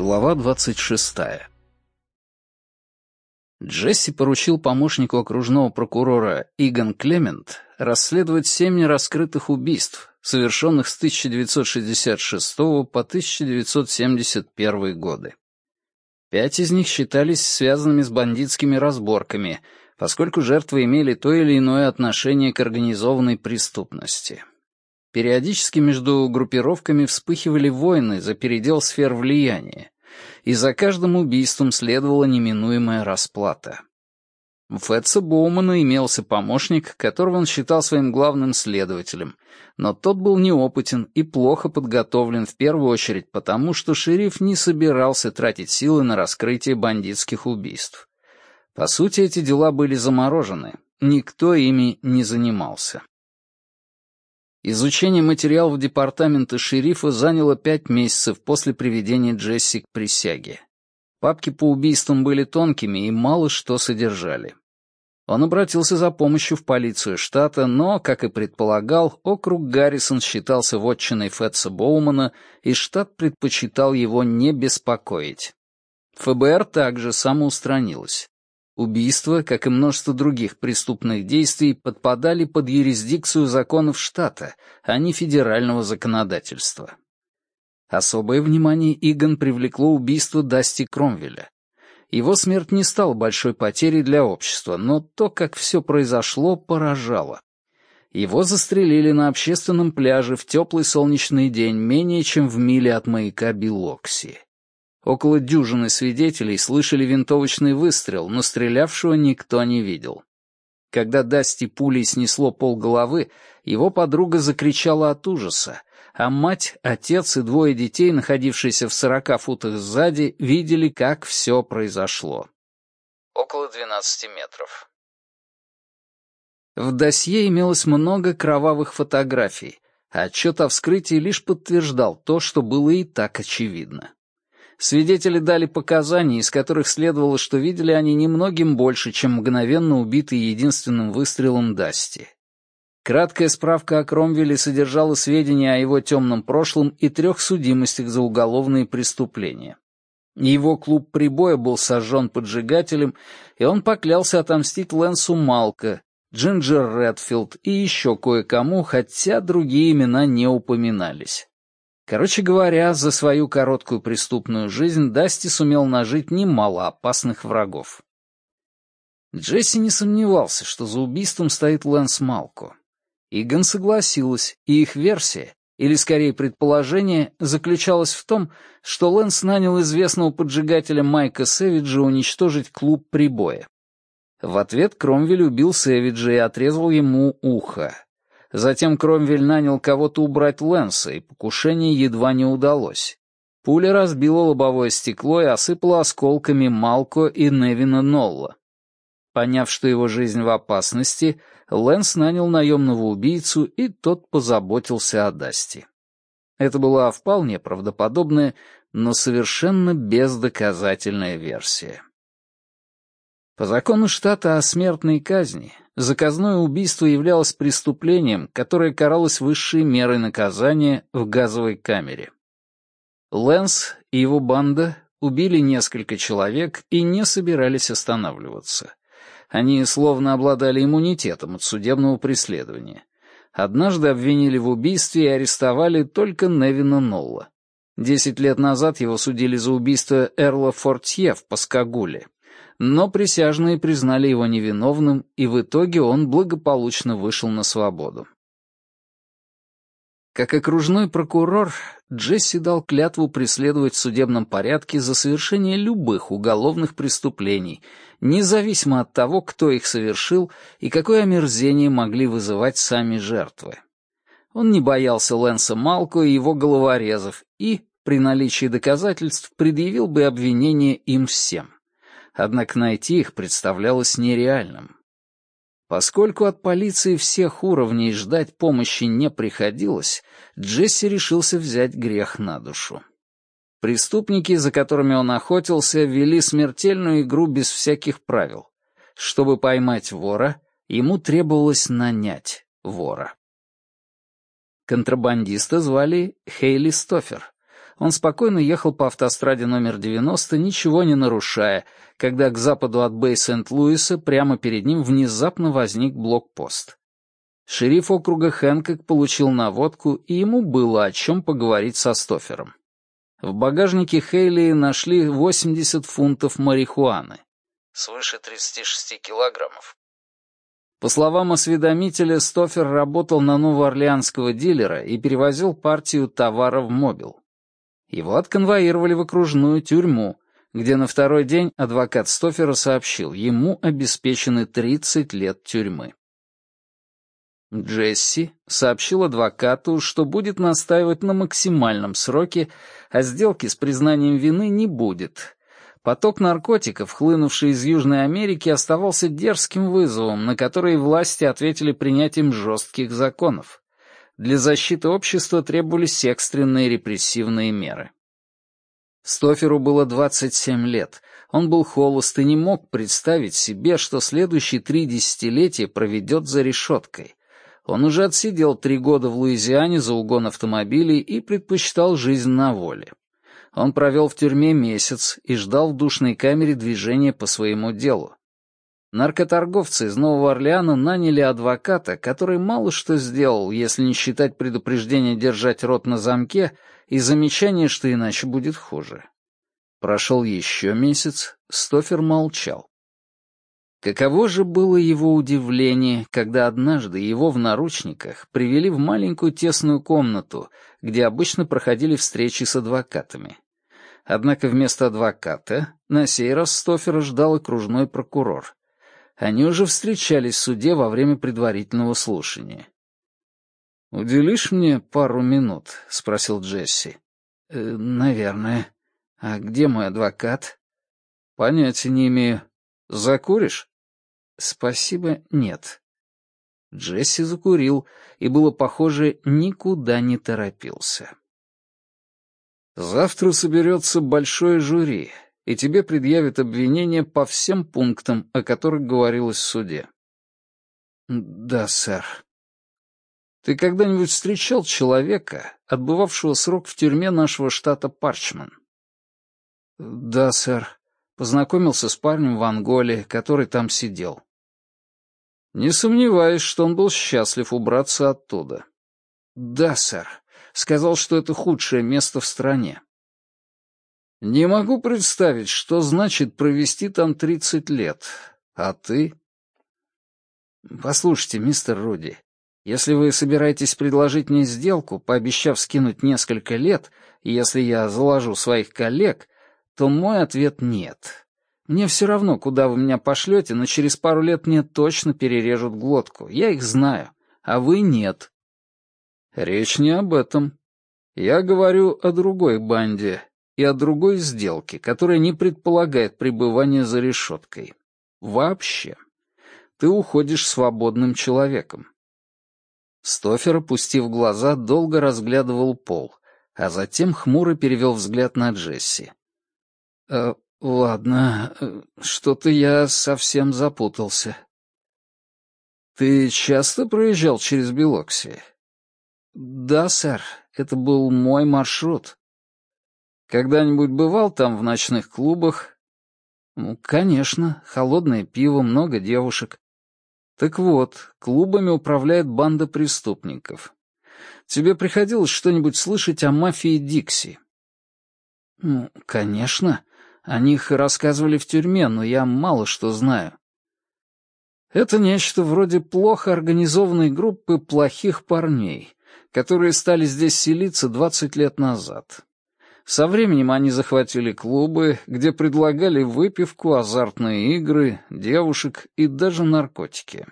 Глава 26. Джесси поручил помощнику окружного прокурора Иган Клемент расследовать семь нераскрытых убийств, совершенных с 1966 по 1971 годы. Пять из них считались связанными с бандитскими разборками, поскольку жертвы имели то или иное отношение к организованной преступности. Периодически между группировками вспыхивали войны за передел сфер влияния, и за каждым убийством следовала неминуемая расплата. У Фетца Боумана имелся помощник, которого он считал своим главным следователем, но тот был неопытен и плохо подготовлен в первую очередь потому, что шериф не собирался тратить силы на раскрытие бандитских убийств. По сути, эти дела были заморожены, никто ими не занимался. Изучение материалов департамента шерифа заняло пять месяцев после приведения Джесси к присяге. Папки по убийствам были тонкими и мало что содержали. Он обратился за помощью в полицию штата, но, как и предполагал, округ Гаррисон считался вотчиной Фетса Боумана, и штат предпочитал его не беспокоить. ФБР также самоустранилось. Убийства, как и множество других преступных действий, подпадали под юрисдикцию законов штата, а не федерального законодательства. Особое внимание Иган привлекло убийство Дасти Кромвеля. Его смерть не стала большой потерей для общества, но то, как все произошло, поражало. Его застрелили на общественном пляже в теплый солнечный день менее чем в миле от маяка Билокси. Около дюжины свидетелей слышали винтовочный выстрел, но стрелявшего никто не видел. Когда Дасти пулей снесло полголовы, его подруга закричала от ужаса, а мать, отец и двое детей, находившиеся в сорока футах сзади, видели, как все произошло. Около двенадцати метров. В досье имелось много кровавых фотографий, а отчет о вскрытии лишь подтверждал то, что было и так очевидно. Свидетели дали показания, из которых следовало, что видели они немногим больше, чем мгновенно убитый единственным выстрелом Дасти. Краткая справка о Кромвеле содержала сведения о его темном прошлом и трех судимостях за уголовные преступления. Его клуб прибоя был сожжен поджигателем, и он поклялся отомстить Лэнсу Малко, Джинджер Редфилд и еще кое-кому, хотя другие имена не упоминались. Короче говоря, за свою короткую преступную жизнь Дасти сумел нажить немало опасных врагов. Джесси не сомневался, что за убийством стоит Лэнс Малко. Иган согласилась, и их версия, или скорее предположение, заключалась в том, что Лэнс нанял известного поджигателя Майка Сэвиджа уничтожить клуб прибоя. В ответ Кромвель убил Сэвиджа и отрезал ему ухо. Затем Кромвель нанял кого-то убрать Лэнса, и покушение едва не удалось. Пуля разбила лобовое стекло и осыпала осколками Малко и Невина Нолла. Поняв, что его жизнь в опасности, Лэнс нанял наемного убийцу, и тот позаботился о Дасти. Это была вполне правдоподобная, но совершенно бездоказательная версия. По закону штата о смертной казни, заказное убийство являлось преступлением, которое каралось высшей мерой наказания в газовой камере. Лэнс и его банда убили несколько человек и не собирались останавливаться. Они словно обладали иммунитетом от судебного преследования. Однажды обвинили в убийстве и арестовали только Невина Нолла. Десять лет назад его судили за убийство Эрла Фортье в Паскагуле но присяжные признали его невиновным, и в итоге он благополучно вышел на свободу. Как окружной прокурор, Джесси дал клятву преследовать в судебном порядке за совершение любых уголовных преступлений, независимо от того, кто их совершил и какое омерзение могли вызывать сами жертвы. Он не боялся Лэнса Малко и его головорезов и, при наличии доказательств, предъявил бы обвинение им всем однако найти их представлялось нереальным. Поскольку от полиции всех уровней ждать помощи не приходилось, Джесси решился взять грех на душу. Преступники, за которыми он охотился, вели смертельную игру без всяких правил. Чтобы поймать вора, ему требовалось нанять вора. Контрабандиста звали Хейли Стофер. Он спокойно ехал по автостраде номер 90, ничего не нарушая, когда к западу от Бэй-Сент-Луиса прямо перед ним внезапно возник блокпост. Шериф округа Хэнкок получил наводку, и ему было о чем поговорить со Стофером. В багажнике Хейли нашли 80 фунтов марихуаны. Свыше 36 килограммов. По словам осведомителя, Стофер работал на новоорлеанского дилера и перевозил партию товара в Мобил. Его отконвоировали в окружную тюрьму, где на второй день адвокат Стофера сообщил, ему обеспечены 30 лет тюрьмы. Джесси сообщил адвокату, что будет настаивать на максимальном сроке, а сделки с признанием вины не будет. Поток наркотиков, хлынувший из Южной Америки, оставался дерзким вызовом, на который власти ответили принятием жестких законов. Для защиты общества требовались экстренные репрессивные меры. Стоферу было 27 лет. Он был холост и не мог представить себе, что следующие три десятилетия проведет за решеткой. Он уже отсидел три года в Луизиане за угон автомобилей и предпочитал жизнь на воле. Он провел в тюрьме месяц и ждал в душной камере движения по своему делу. Наркоторговцы из Нового Орлеана наняли адвоката, который мало что сделал, если не считать предупреждения держать рот на замке и замечание, что иначе будет хуже. Прошел еще месяц, Стофер молчал. Каково же было его удивление, когда однажды его в наручниках привели в маленькую тесную комнату, где обычно проходили встречи с адвокатами. Однако вместо адвоката на сей раз Стофера ждал окружной прокурор. Они уже встречались в суде во время предварительного слушания. «Уделишь мне пару минут?» — спросил Джесси. «Э, «Наверное. А где мой адвокат?» «Понятия не имею. Закуришь?» «Спасибо, нет». Джесси закурил и, было похоже, никуда не торопился. «Завтра соберется большое жюри, и тебе предъявят обвинение по всем пунктам, о которых говорилось в суде». «Да, сэр». «Ты когда-нибудь встречал человека, отбывавшего срок в тюрьме нашего штата Парчман?» «Да, сэр. Познакомился с парнем в Анголе, который там сидел». «Не сомневаюсь, что он был счастлив убраться оттуда». «Да, сэр. Сказал, что это худшее место в стране». Не могу представить, что значит провести там тридцать лет. А ты? Послушайте, мистер Руди, если вы собираетесь предложить мне сделку, пообещав скинуть несколько лет, если я заложу своих коллег, то мой ответ — нет. Мне все равно, куда вы меня пошлете, но через пару лет мне точно перережут глотку. Я их знаю, а вы нет. Речь не об этом. Я говорю о другой банде, и о другой сделке, которая не предполагает пребывания за решеткой. Вообще. Ты уходишь свободным человеком. Стофер, опустив глаза, долго разглядывал пол, а затем хмуро перевел взгляд на Джесси. «Э, «Ладно, э, что-то я совсем запутался». «Ты часто проезжал через Белокси?» «Да, сэр, это был мой маршрут». Когда-нибудь бывал там в ночных клубах? Ну, конечно, холодное пиво, много девушек. Так вот, клубами управляет банда преступников. Тебе приходилось что-нибудь слышать о мафии Дикси? Ну, конечно. О них рассказывали в тюрьме, но я мало что знаю. Это нечто вроде плохо организованной группы плохих парней, которые стали здесь селиться 20 лет назад. Со временем они захватили клубы, где предлагали выпивку, азартные игры, девушек и даже наркотики.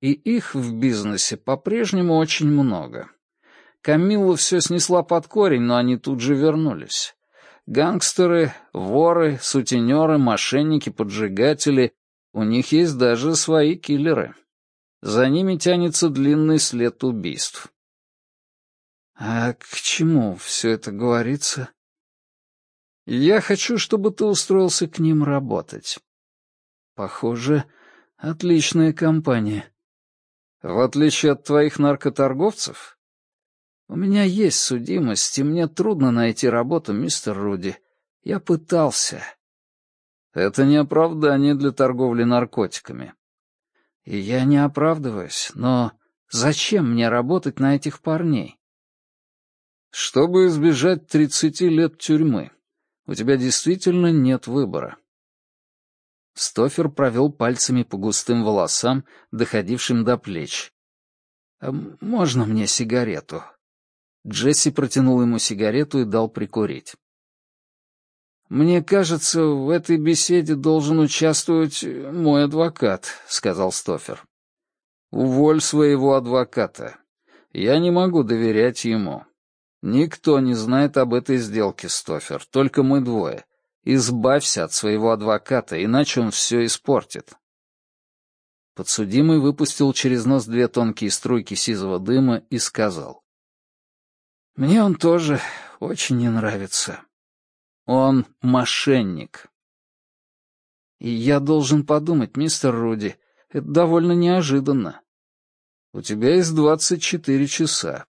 И их в бизнесе по-прежнему очень много. Камилла все снесла под корень, но они тут же вернулись. Гангстеры, воры, сутенеры, мошенники, поджигатели — у них есть даже свои киллеры. За ними тянется длинный след убийств. «А к чему все это говорится?» Я хочу, чтобы ты устроился к ним работать. Похоже, отличная компания. В отличие от твоих наркоторговцев? У меня есть судимость, и мне трудно найти работу, мистер Руди. Я пытался. Это не оправдание для торговли наркотиками. И я не оправдываюсь, но зачем мне работать на этих парней? Чтобы избежать тридцати лет тюрьмы. У тебя действительно нет выбора. Стофер провел пальцами по густым волосам, доходившим до плеч. «А «Можно мне сигарету?» Джесси протянул ему сигарету и дал прикурить. «Мне кажется, в этой беседе должен участвовать мой адвокат», — сказал Стофер. «Уволь своего адвоката. Я не могу доверять ему. Никто не знает об этой сделке, Стофер, только мы двое. Избавься от своего адвоката, иначе он все испортит». Подсудимый выпустил через нос две тонкие струйки сизого дыма и сказал. «Мне он тоже очень не нравится». Он мошенник. И я должен подумать, мистер Руди, это довольно неожиданно. У тебя есть двадцать четыре часа.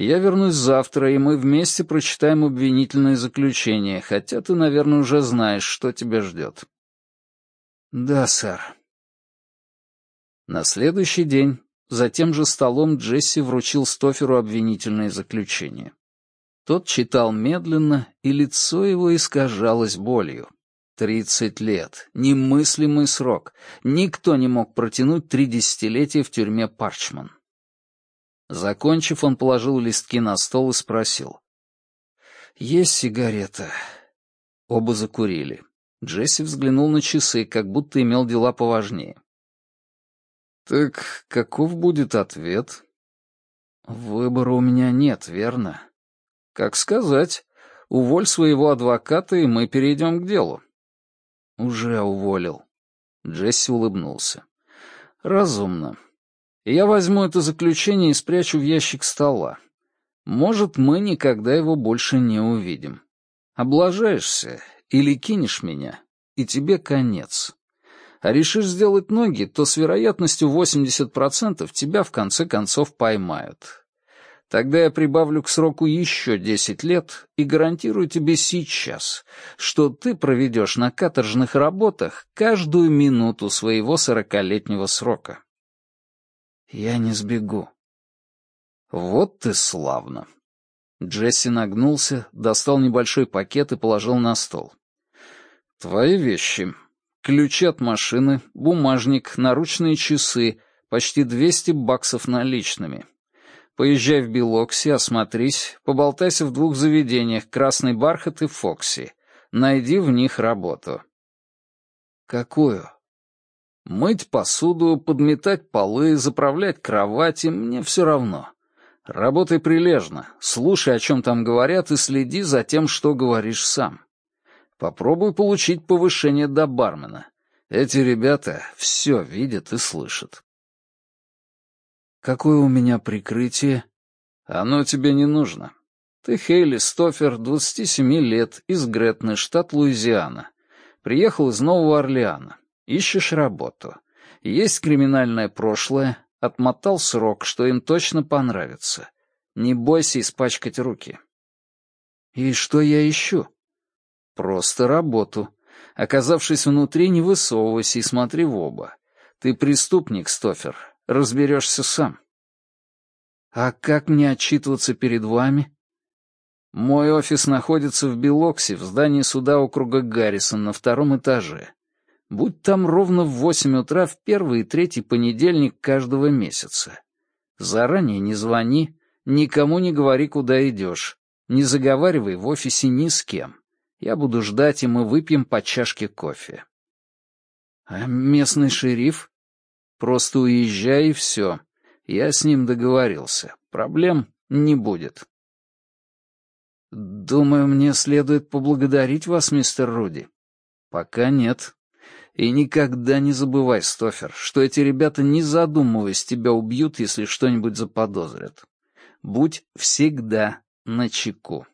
Я вернусь завтра, и мы вместе прочитаем обвинительное заключение, хотя ты, наверное, уже знаешь, что тебя ждет. Да, сэр. На следующий день за тем же столом Джесси вручил Стоферу обвинительное заключение. Тот читал медленно, и лицо его искажалось болью. Тридцать лет. Немыслимый срок. Никто не мог протянуть три десятилетия в тюрьме Парчман. Закончив, он положил листки на стол и спросил. «Есть сигарета?» Оба закурили. Джесси взглянул на часы, как будто имел дела поважнее. «Так каков будет ответ?» «Выбора у меня нет, верно?» Как сказать. Уволь своего адвоката, и мы перейдем к делу. Уже уволил. Джесси улыбнулся. Разумно. Я возьму это заключение и спрячу в ящик стола. Может, мы никогда его больше не увидим. Облажаешься или кинешь меня, и тебе конец. А решишь сделать ноги, то с вероятностью 80% тебя в конце концов поймают. Тогда я прибавлю к сроку еще десять лет и гарантирую тебе сейчас, что ты проведешь на каторжных работах каждую минуту своего сорокалетнего срока. Я не сбегу. Вот ты славно. Джесси нагнулся, достал небольшой пакет и положил на стол. Твои вещи. Ключи от машины, бумажник, наручные часы, почти двести баксов наличными — Поезжай в Белокси, осмотрись, поболтайся в двух заведениях «Красный бархат» и «Фокси». Найди в них работу. Какую? Мыть посуду, подметать полы, заправлять кровати — мне все равно. Работай прилежно, слушай, о чем там говорят, и следи за тем, что говоришь сам. Попробуй получить повышение до бармена. Эти ребята все видят и слышат. Какое у меня прикрытие? Оно тебе не нужно. Ты Хейли Стофер, 27 лет, из Гретны, штат Луизиана. Приехал из Нового Орлеана. Ищешь работу. Есть криминальное прошлое, отмотал срок, что им точно понравится. Не бойся испачкать руки. И что я ищу? Просто работу. Оказавшись внутри, не высовывайся и смотри в оба. Ты преступник, Стофер, Разберешься сам. А как мне отчитываться перед вами? Мой офис находится в Белоксе, в здании суда округа Гаррисон на втором этаже. Будь там ровно в восемь утра в первый и третий понедельник каждого месяца. Заранее не звони, никому не говори, куда идешь. Не заговаривай в офисе ни с кем. Я буду ждать, и мы выпьем по чашке кофе. А местный шериф? Просто уезжай и все. Я с ним договорился. Проблем не будет. Думаю, мне следует поблагодарить вас, мистер Руди. Пока нет. И никогда не забывай, Стофер, что эти ребята, не задумываясь, тебя убьют, если что-нибудь заподозрят. Будь всегда начеку.